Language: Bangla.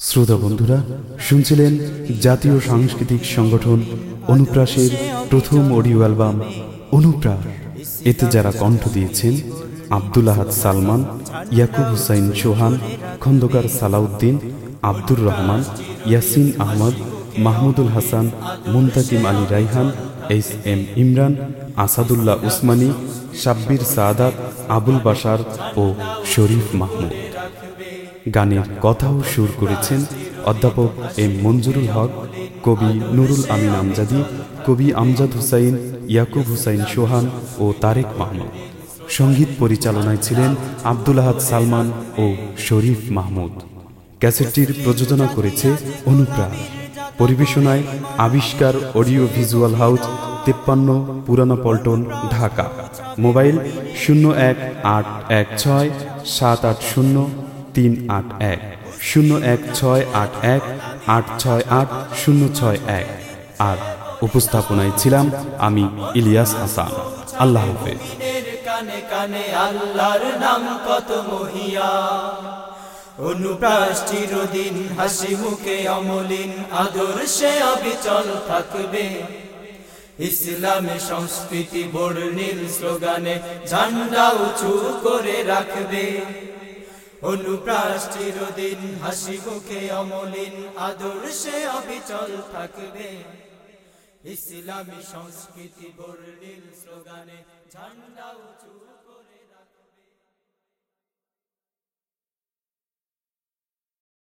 শ্রোতা বন্ধুরা, শুনছিলেন জাতীয় সাংস্কৃতিক সংগঠন অনুপ্রাসের প্রথম অডিও অ্যালবাম অনুপ্রাস। এতে যারা কণ্ঠ দিয়েছেন, আব্দুল আহাদ সালমান, ইয়াকুব হুসাইন সোহান খন্দকার সালাউদ্দিন, আব্দুর রহমান, ইয়াসিন আহমদ, মাহমুদুল হাসান, মুন্তাকিম আলী রাইহান এইচ এম ইমরান, আসাদুল্লাহ উসমানী, সাব্বির সাদাত, আবুল বাশার ও শরীফ মাহমুদ। গানের কথাও সুর করেছেন অধ্যাপক এম মঞ্জুরুল হক, কবি নুরুল আমিন আমজাদি, কবি আমজাদ হুসাইন, ইয়াকুব হুসাইন সোহান ও তারেক মাহমুদ। সংগীত পরিচালনায় ছিলেন আব্দুল আহাদ সালমান ও শরীফ মাহমুদ। ক্যাসেটটির প্রযোজনা করেছে অনুপ্রাণ পরিবেশনায় আবিষ্কার অডিও ভিজুয়াল হাউস, তেপ্পান্ন পুরানা পল্টন, ঢাকা। মোবাইল শূন্য এক আট এক ছয় সাত আট শূন্য তিন আট এক, শূন্য এক ছয় আট এক, আট ছয় আট, শূন্য ছয় এক। আর উপস্থাপনায় ছিলাম আমি ইলিয়াস হাসান। আল্লাহ হাফেজ। কানে কানে আল্লাহর নাম কত মহিয়া অনুপ্রাস চিরদিন হাসি মুখে অমলিন, আদর্শে অবিচল থাকবে। ইসলামে সংস্কৃতি বর্ণিল স্লোগানে ঝান্ডা উঁচু করে রাখবে। অনুপ্রাস চিরদিন হাসি মুখে অমলিন আদর্শে অবিচল থাকবে। ইসলামী সংস্কৃতি বর্ণিল স্লোগানে ঝান্ডা উঁচু